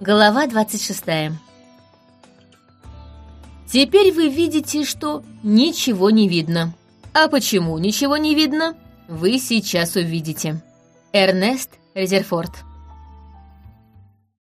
Глава 26 Теперь вы видите, что ничего не видно. А почему ничего не видно, вы сейчас увидите. Эрнест Резерфорд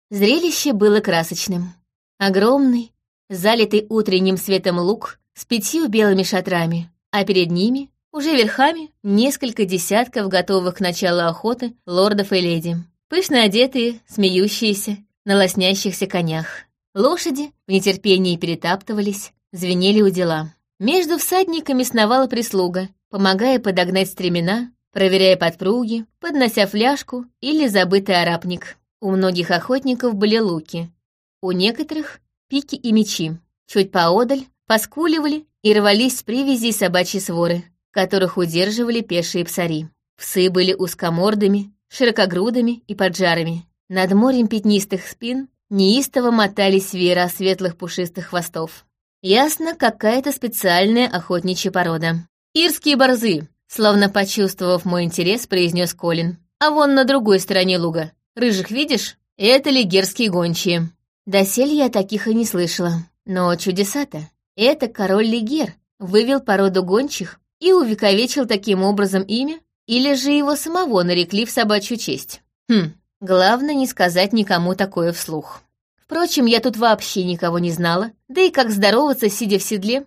Зрелище было красочным. Огромный, залитый утренним светом луг с пятью белыми шатрами, а перед ними, уже верхами, несколько десятков готовых к началу охоты лордов и леди. Пышно одетые, смеющиеся, на лоснящихся конях. Лошади в нетерпении перетаптывались, звенели у дела. Между всадниками сновала прислуга, помогая подогнать стремена, проверяя подпруги, поднося фляжку или забытый арапник. У многих охотников были луки, у некоторых — пики и мечи. Чуть поодаль поскуливали и рвались с привязей собачьи своры, которых удерживали пешие псари. Псы были узкомордыми, широкогрудыми и поджарами. Над морем пятнистых спин неистово мотались веера светлых пушистых хвостов. Ясно, какая-то специальная охотничья порода. «Ирские борзы», словно почувствовав мой интерес, произнес Колин. «А вон на другой стороне луга. Рыжих видишь? Это лигерские гончие». Досель я таких и не слышала. Но чудеса-то. Это король Лигер вывел породу гончих и увековечил таким образом имя, или же его самого нарекли в собачью честь. Хм, главное не сказать никому такое вслух. Впрочем, я тут вообще никого не знала, да и как здороваться, сидя в седле,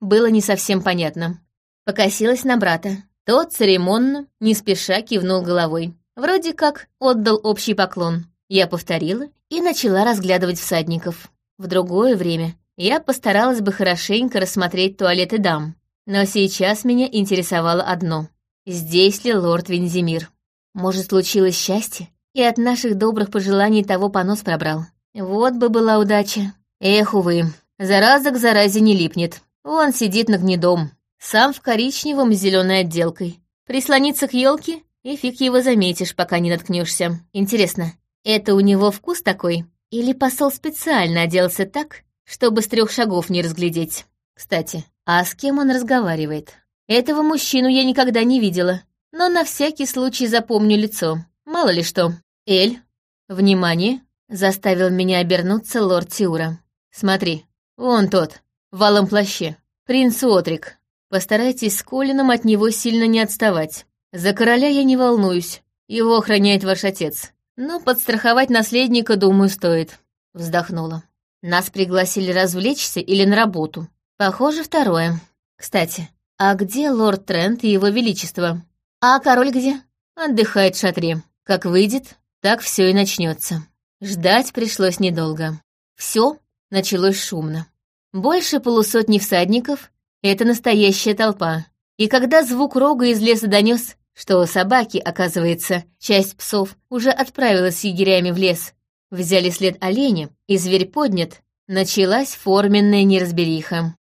было не совсем понятно. Покосилась на брата. Тот церемонно, не спеша кивнул головой. Вроде как отдал общий поклон. Я повторила и начала разглядывать всадников. В другое время я постаралась бы хорошенько рассмотреть туалеты дам, но сейчас меня интересовало одно. Здесь ли лорд Вензимир? Может, случилось счастье, и от наших добрых пожеланий того понос пробрал? Вот бы была удача. Эх, увы, зараза к заразе не липнет. Он сидит на гнедом, сам в коричневом с зеленой отделкой. Прислониться к елке, и фиг его заметишь, пока не наткнешься. Интересно, это у него вкус такой? Или посол специально оделся так, чтобы с трех шагов не разглядеть? Кстати, а с кем он разговаривает? Этого мужчину я никогда не видела, но на всякий случай запомню лицо. Мало ли что. Эль, внимание, заставил меня обернуться лорд Тиура. Смотри, вон тот, в алом плаще. Принц Отрик. Постарайтесь с Колином от него сильно не отставать. За короля я не волнуюсь, его охраняет ваш отец. Но подстраховать наследника, думаю, стоит. Вздохнула. Нас пригласили развлечься или на работу? Похоже, второе. Кстати, а где лорд Трент и его величество? А король где? Отдыхает в шатре. Как выйдет, так все и начнется. Ждать пришлось недолго. Все началось шумно. Больше полусотни всадников — это настоящая толпа. И когда звук рога из леса донес, что собаки, оказывается, часть псов уже отправилась с егерями в лес, взяли след оленя, и зверь поднят, началась форменная неразбериха.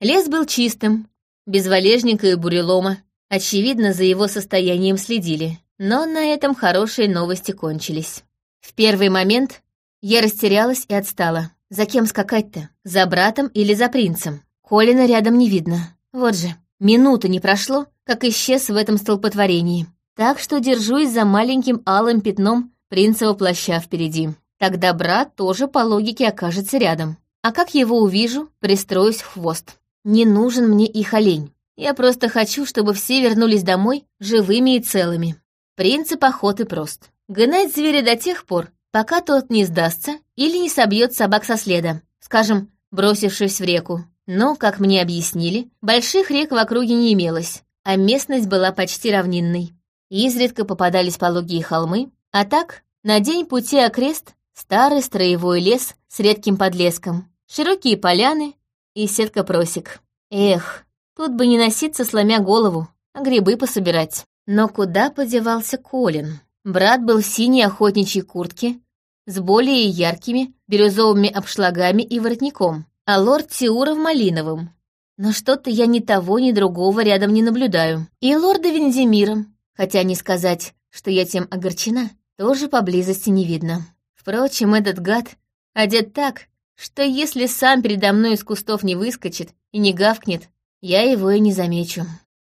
Лес был чистым, без валежника и бурелома, очевидно, за его состоянием следили, но на этом хорошие новости кончились. В первый момент я растерялась и отстала. За кем скакать-то? За братом или за принцем? Колина рядом не видно. Вот же, минуты не прошло, как исчез в этом столпотворении. Так что держусь за маленьким алым пятном принцева плаща впереди. Тогда брат тоже по логике окажется рядом. А как его увижу, пристроюсь в хвост. Не нужен мне их олень. Я просто хочу, чтобы все вернулись домой живыми и целыми. Принцип охоты прост. Гнать зверя до тех пор, пока тот не сдастся или не собьет собак со следа, скажем, бросившись в реку. Но, как мне объяснили, больших рек в округе не имелось, а местность была почти равнинной. Изредка попадались пологие холмы, а так, на день пути окрест старый строевой лес с редким подлеском, широкие поляны и сетка просек. Эх, тут бы не носиться, сломя голову, а грибы пособирать. Но куда подевался Колин? Брат был в синей охотничьей куртке, с более яркими бирюзовыми обшлагами и воротником, а лорд Тиура в малиновом. Но что-то я ни того, ни другого рядом не наблюдаю. И лорда Вензимира, хотя не сказать, что я тем огорчена, тоже поблизости не видно. Впрочем, этот гад одет так, что если сам передо мной из кустов не выскочит и не гавкнет, я его и не замечу.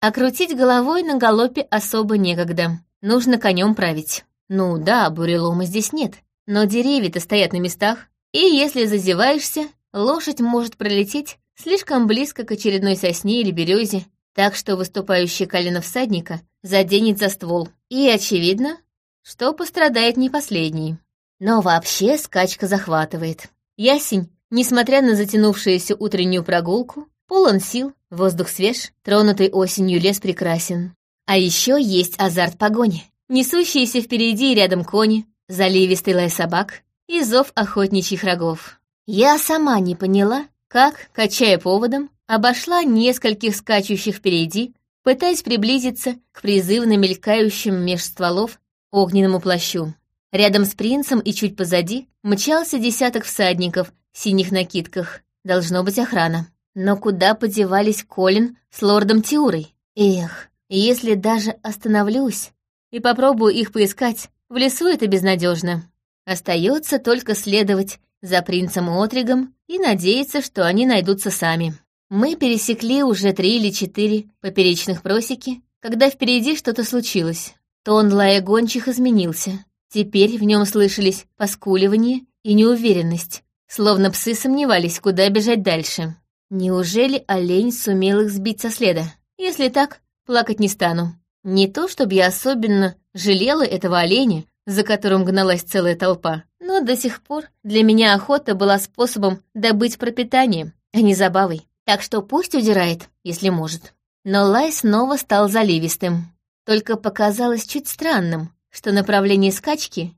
А крутить головой на галопе особо некогда. Нужно конем править. Ну да, бурелома здесь нет. но деревья-то стоят на местах, и если зазеваешься, лошадь может пролететь слишком близко к очередной сосне или березе, так что выступающее колено всадника заденет за ствол. И очевидно, что пострадает не последний. Но вообще скачка захватывает. Ясень, несмотря на затянувшуюся утреннюю прогулку, полон сил, воздух свеж, тронутый осенью лес прекрасен. А еще есть азарт погони. Несущиеся впереди и рядом кони, заливистый лай собак и зов охотничьих рогов. Я сама не поняла, как, качая поводом, обошла нескольких скачущих впереди, пытаясь приблизиться к призывно мелькающим меж стволов огненному плащу. Рядом с принцем и чуть позади мчался десяток всадников в синих накидках. Должно быть охрана. Но куда подевались Колин с лордом Тиурой? Эх, если даже остановлюсь и попробую их поискать, в лесу это безнадежно. Остается только следовать за принцем Отригом и надеяться, что они найдутся сами. Мы пересекли уже три или четыре поперечных просеки, когда впереди что-то случилось. Тон лая гончих изменился. Теперь в нем слышались поскуливание и неуверенность, словно псы сомневались, куда бежать дальше. Неужели олень сумел их сбить со следа? Если так, плакать не стану. Не то, чтобы я особенно жалела этого оленя, за которым гналась целая толпа, но до сих пор для меня охота была способом добыть пропитание, а не забавой. Так что пусть удирает, если может. Но лай снова стал заливистым. Только показалось чуть странным, что направление скачки,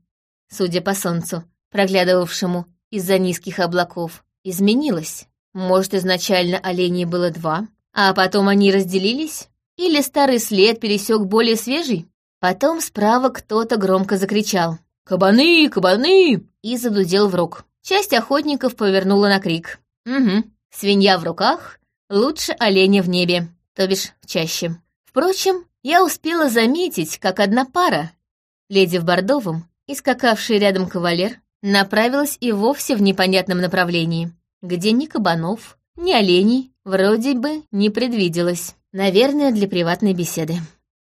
судя по солнцу, проглядывавшему из-за низких облаков, изменилось. Может, изначально оленей было два, а потом они разделились? Или старый след пересек более свежий? Потом справа кто-то громко закричал. «Кабаны! Кабаны!» и задудел в рог. Часть охотников повернула на крик. «Угу, свинья в руках, лучше оленя в небе, то бишь чаще». Впрочем, я успела заметить, как одна пара, леди в бордовом и скакавший рядом кавалер, направилась и вовсе в непонятном направлении, где ни кабанов, ни оленей вроде бы не предвиделось. Наверное, для приватной беседы.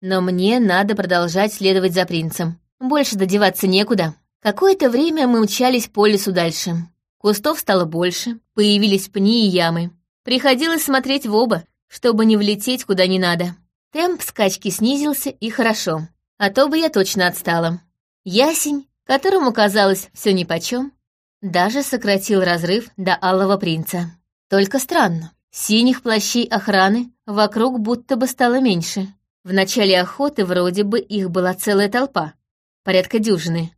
Но мне надо продолжать следовать за принцем. Больше додеваться некуда. Какое-то время мы мчались по лесу дальше. Кустов стало больше, появились пни и ямы. Приходилось смотреть в оба, чтобы не влететь куда не надо. Темп скачки снизился, и хорошо. А то бы я точно отстала. Ясень, которому казалось все нипочем, даже сократил разрыв до Алого Принца. Только странно. Синих плащей охраны вокруг будто бы стало меньше. В начале охоты вроде бы их была целая толпа, порядка дюжины.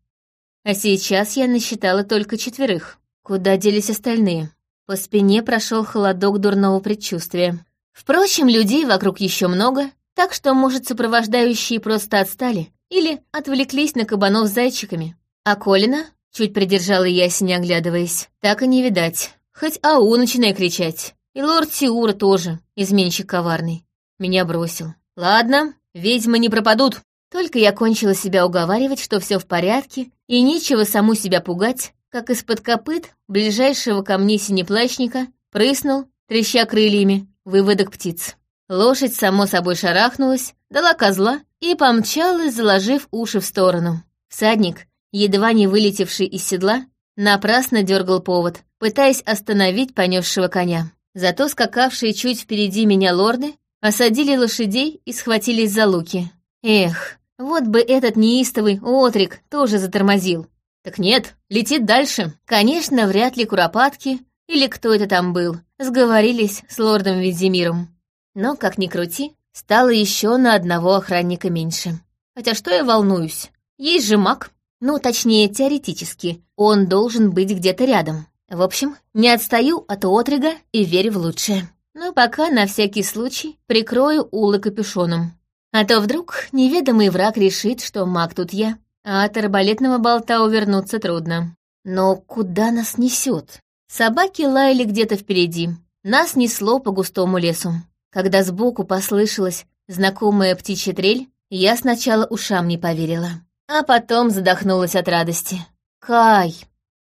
А сейчас я насчитала только четверых. Куда делись остальные? По спине прошел холодок дурного предчувствия. Впрочем, людей вокруг еще много, так что, может, сопровождающие просто отстали или отвлеклись на кабанов с зайчиками. А Колина, чуть придержала ясень, оглядываясь, так и не видать. Хоть ау начинай кричать. И лорд Сиура тоже, изменщик коварный. Меня бросил. Ладно, ведьмы не пропадут. Только я кончила себя уговаривать, что все в порядке, и нечего саму себя пугать, как из-под копыт ближайшего ко мне синеплащника прыснул, треща крыльями, выводок птиц. Лошадь, само собой, шарахнулась, дала козла и помчалась, заложив уши в сторону. Всадник, едва не вылетевший из седла, напрасно дергал повод, пытаясь остановить понесшего коня. Зато скакавшие чуть впереди меня лорды осадили лошадей и схватились за луки. Эх, вот бы этот неистовый отрик тоже затормозил. Так нет, летит дальше. Конечно, вряд ли куропатки, или кто это там был, сговорились с лордом Визимиром. Но, как ни крути, стало еще на одного охранника меньше. Хотя что я волнуюсь? Есть же маг. Ну, точнее, теоретически, он должен быть где-то рядом. В общем, не отстаю от отрига и верю в лучшее. Но пока на всякий случай прикрою улы капюшоном. А то вдруг неведомый враг решит, что маг тут я, а от арбалетного болта увернуться трудно. Но куда нас несет? Собаки лаяли где-то впереди. Нас несло по густому лесу. Когда сбоку послышалась знакомая птичья трель, я сначала ушам не поверила, а потом задохнулась от радости. «Кай!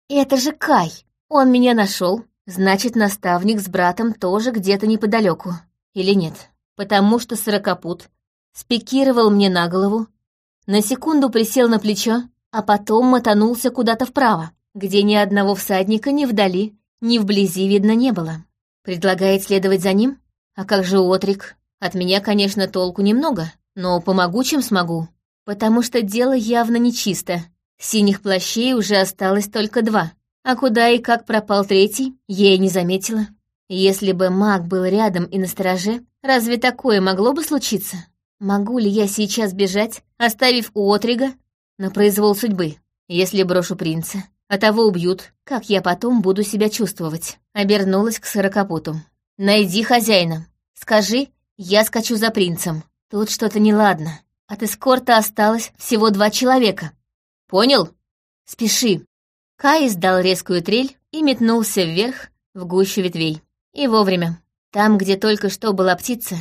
Это же Кай! Он меня нашел, значит, наставник с братом тоже где-то неподалеку. Или нет? Потому что сорокопут спикировал мне на голову, на секунду присел на плечо а потом мотанулся куда-то вправо, где ни одного всадника ни вдали, ни вблизи видно не было. Предлагает следовать за ним? А как же Отрик? От меня, конечно, толку немного, но помогу, чем смогу. Потому что дело явно нечисто. Синих плащей уже осталось только два. А куда и как пропал третий, я и не заметила. Если бы маг был рядом и на стороже, разве такое могло бы случиться? Могу ли я сейчас бежать, оставив у Отрига на произвол судьбы? Если брошу принца, а того убьют, как я потом буду себя чувствовать? Обернулась к сорокопуту. «Найди хозяина. Скажи, я скачу за принцем. Тут что-то неладно. От эскорта осталось всего два человека. Понял? Спеши. Кай издал резкую трель и метнулся вверх в гущу ветвей. И вовремя. Там, где только что была птица,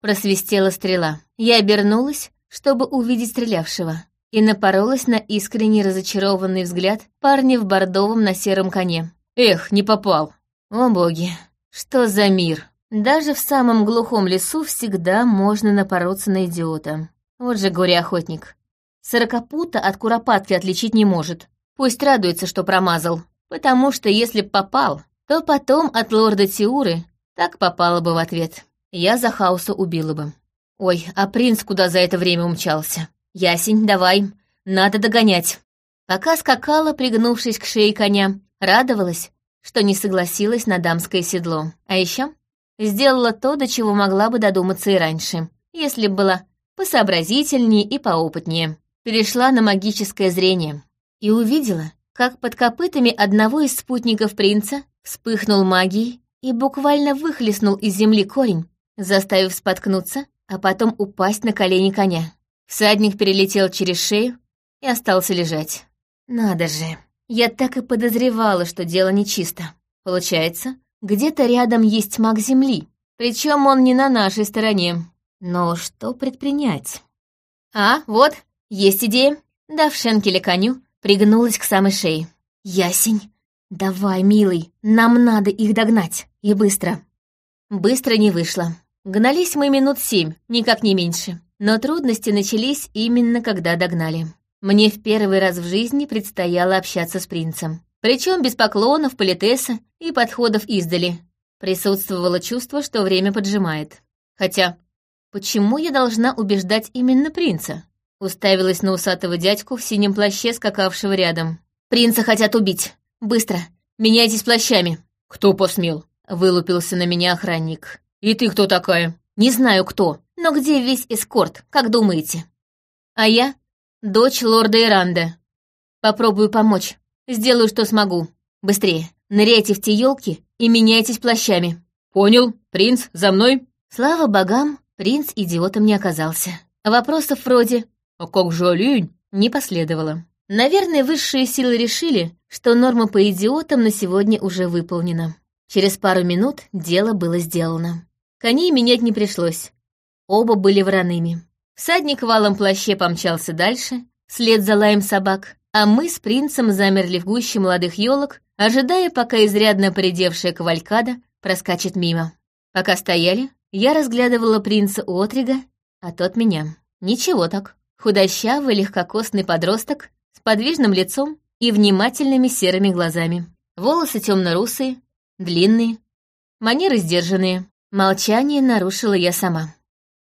просвистела стрела. Я обернулась, чтобы увидеть стрелявшего, и напоролась на искренне разочарованный взгляд парня в бордовом на сером коне. Эх, не попал. О боги, что за мир? Даже в самом глухом лесу всегда можно напороться на идиота. Вот же горе-охотник. Сорокопута от куропатки отличить не может. Пусть радуется, что промазал. Потому что если б попал, то потом от лорда Тиуры так попало бы в ответ. Я за хаоса убила бы. Ой, а принц куда за это время умчался? Ясень, давай, надо догонять. Пока скакала, пригнувшись к шее коня, радовалась, что не согласилась на дамское седло. А еще сделала то, до чего могла бы додуматься и раньше, если бы была посообразительнее и поопытнее. Перешла на магическое зрение и увидела, как под копытами одного из спутников принца вспыхнул магией и буквально выхлестнул из земли корень, заставив споткнуться, а потом упасть на колени коня. Всадник перелетел через шею и остался лежать. Надо же, я так и подозревала, что дело нечисто. Получается, где-то рядом есть маг Земли, причем он не на нашей стороне. Но что предпринять? А, вот, есть идея. Дав шенкеле коню, пригнулась к самой шее. Ясень, давай, милый, нам надо их догнать. И быстро. Быстро не вышло. Гнались мы минут семь, никак не меньше. Но трудности начались именно когда догнали. Мне в первый раз в жизни предстояло общаться с принцем. Причем без поклонов, политеса и подходов издали. Присутствовало чувство, что время поджимает. Хотя, почему я должна убеждать именно принца? Уставилась на усатого дядьку в синем плаще, скакавшего рядом. «Принца хотят убить. Быстро. Меняйтесь плащами». «Кто посмел?» — вылупился на меня охранник. «И ты кто такая?» «Не знаю кто, но где весь эскорт, как думаете?» «А я — дочь лорда Иранда. Попробую помочь. Сделаю, что смогу. Быстрее. Ныряйте в те елки и меняйтесь плащами. Понял. Принц, за мной. Слава богам, принц идиотом не оказался. Вопросов вроде «А как же олень?» не последовало. Наверное, высшие силы решили, что норма по идиотам на сегодня уже выполнена. Через пару минут дело было сделано. Коней менять не пришлось. Оба были вороными. Всадник в валом плаще помчался дальше, вслед за лаем собак, а мы с принцем замерли в гуще молодых елок, ожидая, пока изрядно поредевшая кавалькада проскачет мимо. Пока стояли, я разглядывала принца Отрига, а тот меня. Ничего так. Худощавый, легкокосный подросток с подвижным лицом и внимательными серыми глазами. Волосы темно-русые, длинные, манеры сдержанные. Молчание нарушила я сама.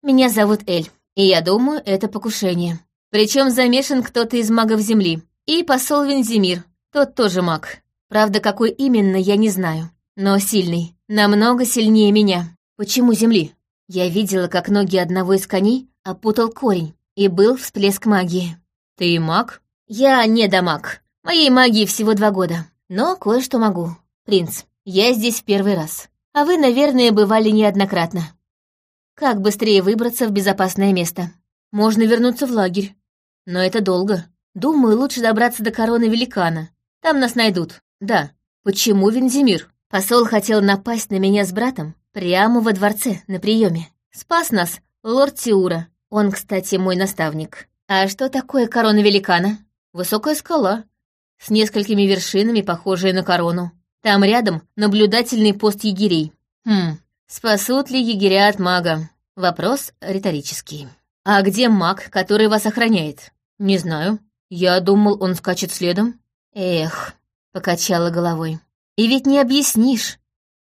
Меня зовут Эль, и я думаю, это покушение. Причем замешан кто-то из магов Земли. И посол Вензимир, тот тоже маг. Правда, какой именно, я не знаю. Но сильный, намного сильнее меня. Почему земли? Я видела, как ноги одного из коней опутал корень, и был всплеск магии. Ты маг? Я не дамаг. Моей магии всего два года. Но кое-что могу. Принц, я здесь в первый раз. А вы, наверное, бывали неоднократно. Как быстрее выбраться в безопасное место? Можно вернуться в лагерь. Но это долго. Думаю, лучше добраться до короны великана. Там нас найдут. Да. Почему Вензимир? Посол хотел напасть на меня с братом прямо во дворце на приеме. Спас нас лорд Тиура. Он, кстати, мой наставник. А что такое корона великана? Высокая скала. С несколькими вершинами, похожая на корону. Там рядом наблюдательный пост егерей. Хм, спасут ли егеря от мага? Вопрос риторический. А где маг, который вас охраняет? Не знаю. Я думал, он скачет следом. Эх, покачала головой. И ведь не объяснишь,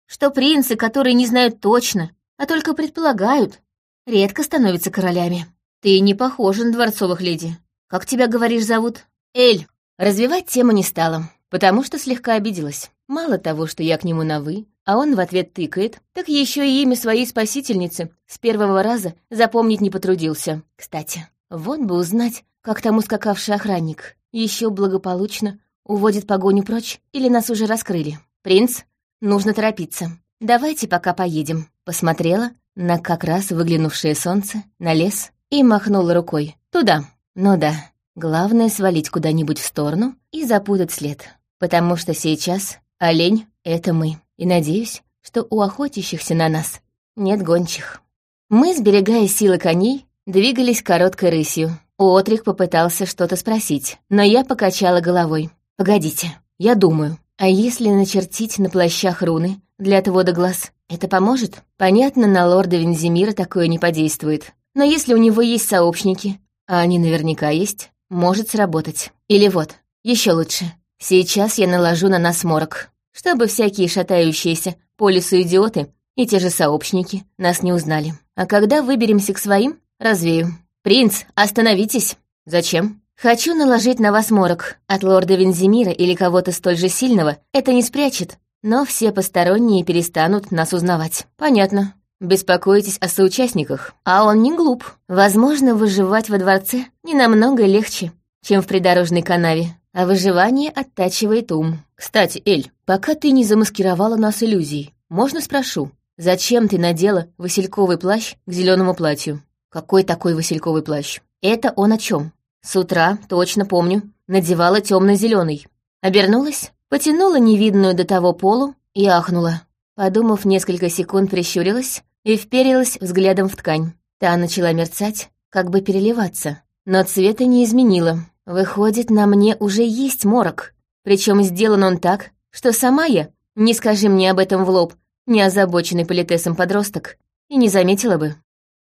что принцы, которые не знают точно, а только предполагают, редко становятся королями. Ты не похожа на дворцовых леди. Как тебя, говоришь, зовут? Эль. Развивать тему не стала, потому что слегка обиделась. Мало того, что я к нему на «вы», а он в ответ тыкает, так еще и имя своей спасительницы с первого раза запомнить не потрудился. Кстати, вот бы узнать, как там ускакавший охранник. Еще благополучно уводит погоню прочь или нас уже раскрыли. «Принц, нужно торопиться. Давайте пока поедем». Посмотрела на как раз выглянувшее солнце, на лес и махнула рукой. «Туда». Ну да, главное свалить куда-нибудь в сторону и запутать след. Потому что сейчас олень — это мы. И надеюсь, что у охотящихся на нас нет гончих. Мы, сберегая силы коней, двигались короткой рысью. Отрик попытался что-то спросить, но я покачала головой. «Погодите, я думаю, а если начертить на плащах руны для отвода глаз, это поможет? Понятно, на лорда Вензимира такое не подействует. Но если у него есть сообщники, а они наверняка есть, может сработать. Или вот, еще лучше. Сейчас я наложу на нас морок, чтобы всякие шатающиеся по лесу идиоты и те же сообщники нас не узнали. А когда выберемся к своим, развею. «Принц, остановитесь!» «Зачем?» Хочу наложить на вас морок. От лорда Вензимира или кого-то столь же сильного это не спрячет, но все посторонние перестанут нас узнавать. Понятно. Беспокойтесь о соучастниках. А он не глуп. Возможно, выживать во дворце не намного легче, чем в придорожной канаве. А выживание оттачивает ум. Кстати, Эль, пока ты не замаскировала нас иллюзией, можно спрошу, зачем ты надела васильковый плащ к зеленому платью? Какой такой васильковый плащ? Это он о чем? С утра, точно помню, надевала темно-зеленый. Обернулась, потянула невидную до того полу и ахнула. Подумав несколько секунд, прищурилась и вперилась взглядом в ткань. Та начала мерцать, как бы переливаться, но цвета не изменила. Выходит, на мне уже есть морок, причем сделан он так, что сама я, не скажи мне об этом в лоб, не озабоченный политесом подросток, и не заметила бы.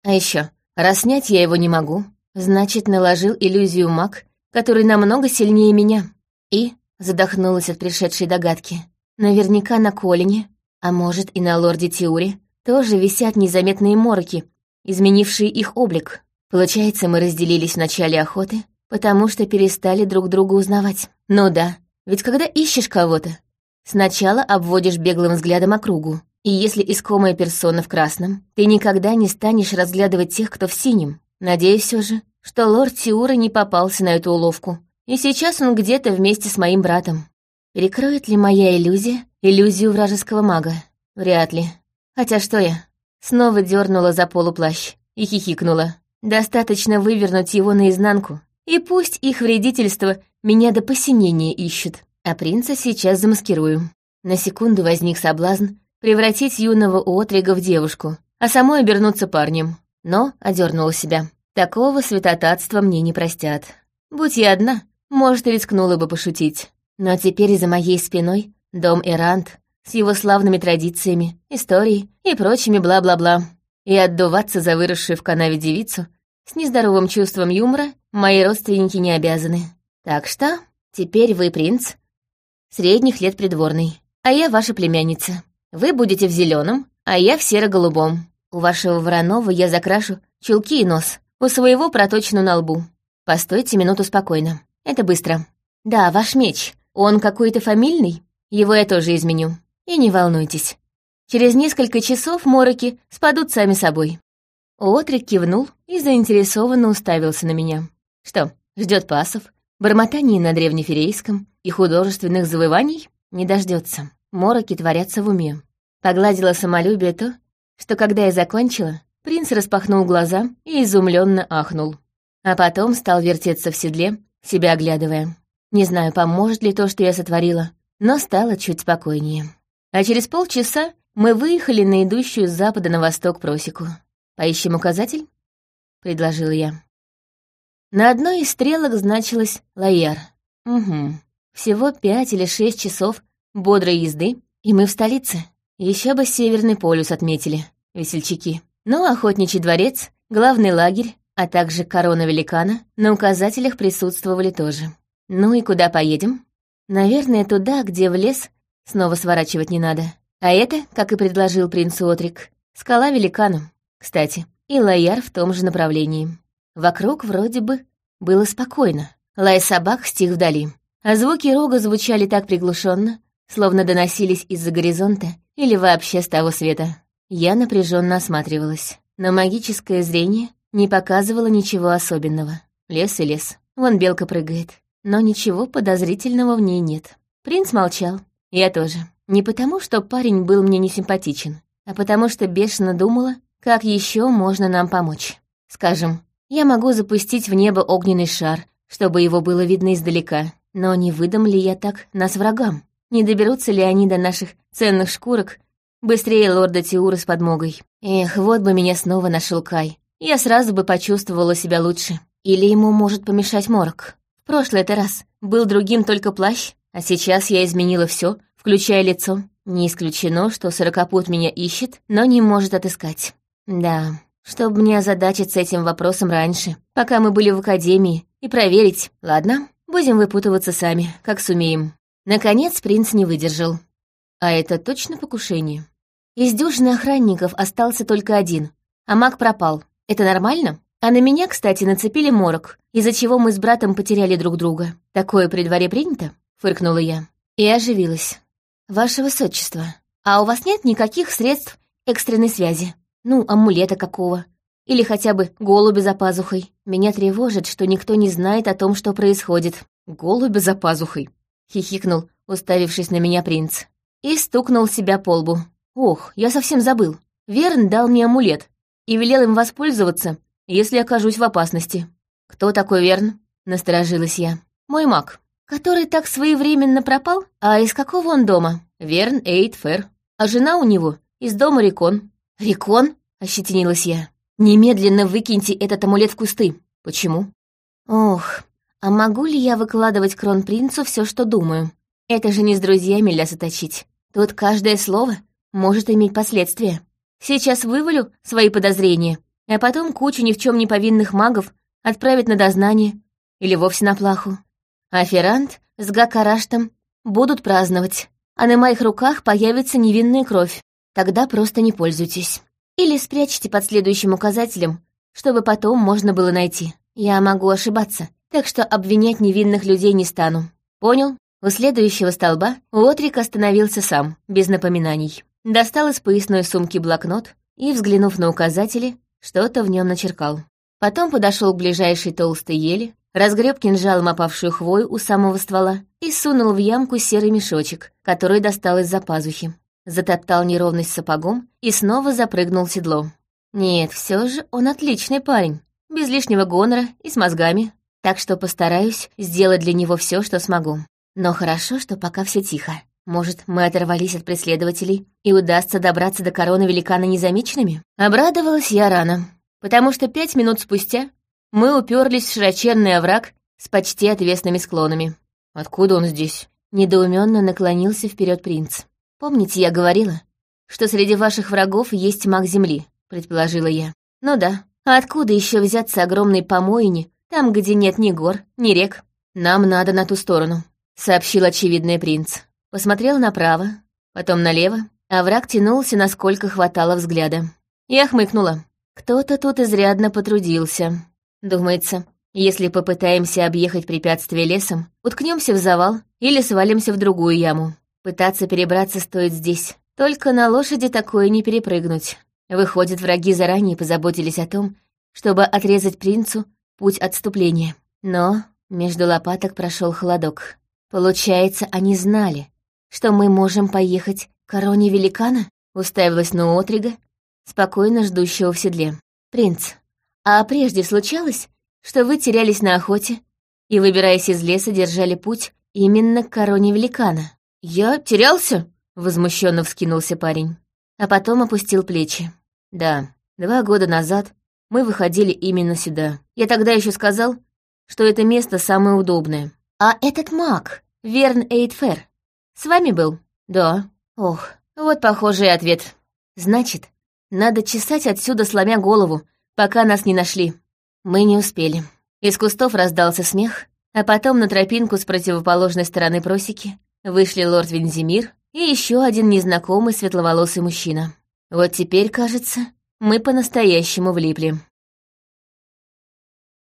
А еще, раз снять я его не могу, Значит, наложил иллюзию маг, который намного сильнее меня. И задохнулась от пришедшей догадки. Наверняка на Колине, а может и на лорде Тиуре, тоже висят незаметные мороки, изменившие их облик. Получается, мы разделились в начале охоты, потому что перестали друг друга узнавать. Ну да, ведь когда ищешь кого-то, сначала обводишь беглым взглядом округу, и если искомая персона в красном, ты никогда не станешь разглядывать тех, кто в синем. Надеюсь все же, что лорд Тиура не попался на эту уловку, и сейчас он где-то вместе с моим братом. Перекроет ли моя иллюзия иллюзию вражеского мага? Вряд ли. Хотя что я? Снова дернула за полуплащ и хихикнула. Достаточно вывернуть его наизнанку, и пусть их вредительство меня до посинения ищет, а принца сейчас замаскирую. На секунду возник соблазн превратить юного Отрига в девушку, а самой обернуться парнем но одернула себя. Такого святотатства мне не простят. Будь я одна, может, и рискнула бы пошутить. Но теперь за моей спиной дом Эрант с его славными традициями, историей и прочими бла-бла-бла. И отдуваться за выросшую в канаве девицу с нездоровым чувством юмора мои родственники не обязаны. Так что теперь вы принц, средних лет придворный, а я ваша племянница. Вы будете в зеленом, а я в серо-голубом. У вашего Воронова я закрашу чулки и нос, у своего проточну на лбу. Постойте минуту спокойно. Это быстро. Да, ваш меч. Он какой-то фамильный? Его я тоже изменю. И не волнуйтесь. Через несколько часов мороки спадут сами собой. Отрик кивнул и заинтересованно уставился на меня. Что, ждет пасов, бормотаний на древнеферейском и художественных завываний? Не дождется. Мороки творятся в уме. Погладила самолюбие то, что когда я закончила, принц распахнул глаза и изумленно ахнул. А потом стал вертеться в седле, себя оглядывая. Не знаю, поможет ли то, что я сотворила, но стало чуть спокойнее. А через полчаса мы выехали на идущую с запада на восток просеку. «Поищем указатель?» — предложила я. На одной из стрелок значилось «Лояр». Угу. Всего пять или шесть часов бодрой езды, и мы в столице. Еще бы Северный полюс отметили, весельчаки. Но охотничий дворец, главный лагерь, а также корона великана на указателях присутствовали тоже. Ну и куда поедем? Наверное, туда, где в лес снова сворачивать не надо. А это, как и предложил принц Отрик, скала великана. Кстати, и лояр в том же направлении. Вокруг вроде бы было спокойно. Лай собак стих вдали. А звуки рога звучали так приглушенно, словно доносились из-за горизонта или вообще с того света. Я напряженно осматривалась. Но магическое зрение не показывало ничего особенного. Лес и лес. Вон белка прыгает. Но ничего подозрительного в ней нет. Принц молчал. Я тоже. Не потому, что парень был мне несимпатичен, а потому что бешено думала, как еще можно нам помочь. Скажем, я могу запустить в небо огненный шар, чтобы его было видно издалека. Но не выдам ли я так нас врагам? Не доберутся ли они до наших ценных шкурок быстрее лорда Тиура с подмогой? Эх, вот бы меня снова нашел Кай. Я сразу бы почувствовала себя лучше. Или ему может помешать морок. В прошлый-то раз был другим только плащ, а сейчас я изменила все, включая лицо. Не исключено, что сорокопут меня ищет, но не может отыскать. Да, чтобы мне озадачиться этим вопросом раньше, пока мы были в академии, и проверить. Ладно, будем выпутываться сами, как сумеем. Наконец принц не выдержал. А это точно покушение? Из дюжины охранников остался только один, а маг пропал. Это нормально? А на меня, кстати, нацепили морок, из-за чего мы с братом потеряли друг друга. Такое при дворе принято?» — фыркнула я. И оживилась. «Ваше высочество, а у вас нет никаких средств экстренной связи? Ну, амулета какого? Или хотя бы голуби за пазухой? Меня тревожит, что никто не знает о том, что происходит». «Голуби за пазухой?» — хихикнул, уставившись на меня принц. И стукнул себя по лбу. «Ох, я совсем забыл. Верн дал мне амулет и велел им воспользоваться, если окажусь в опасности. «Кто такой Верн?» — насторожилась я. «Мой маг, который так своевременно пропал? А из какого он дома?» «Верн Эйд Фер. А жена у него из дома Рикон». «Рикон?» — ощетинилась я. «Немедленно выкиньте этот амулет в кусты». «Почему?» «Ох, а могу ли я выкладывать кронпринцу все, что думаю? Это же не с друзьями ляса точить. Тут каждое слово может иметь последствия. Сейчас вывалю свои подозрения, а потом кучу ни в чем не повинных магов отправить на дознание или вовсе на плаху. А Феррант с Гакараштом будут праздновать, а на моих руках появится невинная кровь. Тогда просто не пользуйтесь. Или спрячьте под следующим указателем, чтобы потом можно было найти. Я могу ошибаться, так что обвинять невинных людей не стану. Понял? У следующего столба Уотрик остановился сам, без напоминаний достал из поясной сумки блокнот и, взглянув на указатели, что-то в нем начеркал. Потом подошел к ближайшей толстой ели, разгреб кинжалом опавшую хвою у самого ствола и сунул в ямку серый мешочек, который достал из-за пазухи. Затоптал неровность сапогом и снова запрыгнул в седло. Нет, все же он отличный парень, без лишнего гонора и с мозгами, так что постараюсь сделать для него все, что смогу. Но хорошо, что пока все тихо. Может, мы оторвались от преследователей и удастся добраться до короны великана незамеченными? Обрадовалась я рано, потому что пять минут спустя мы уперлись в широченный овраг с почти отвесными склонами. «Откуда он здесь?» Недоуменно наклонился вперед принц. «Помните, я говорила, что среди ваших врагов есть маг земли?» — предположила я. «Ну да. А откуда еще взяться огромной помойне, там, где нет ни гор, ни рек? Нам надо на ту сторону», — сообщил очевидный принц. Посмотрел направо, потом налево, а враг тянулся, насколько хватало взгляда. Я хмыкнула. Кто-то тут изрядно потрудился. Думается, если попытаемся объехать препятствие лесом, уткнемся в завал или свалимся в другую яму. Пытаться перебраться стоит здесь. Только на лошади такое не перепрыгнуть. Выходит, враги заранее позаботились о том, чтобы отрезать принцу путь отступления. Но между лопаток прошел холодок. Получается, они знали, что мы можем поехать к короне великана?» — уставилась на Отрига, спокойно ждущего в седле. «Принц, а прежде случалось, что вы терялись на охоте и, выбираясь из леса, держали путь именно к короне великана?» «Я терялся?» — возмущенно вскинулся парень, а потом опустил плечи. «Да, два года назад мы выходили именно сюда. Я тогда еще сказал, что это место самое удобное. А этот маг, Верн Эйтфер, с вами был? Да. Ох, вот похожий ответ. Значит, надо чесать отсюда, сломя голову, пока нас не нашли. Мы не успели. Из кустов раздался смех, а потом на тропинку с противоположной стороны просеки вышли лорд Вензимир и еще один незнакомый светловолосый мужчина. Вот теперь, кажется, мы по-настоящему влипли.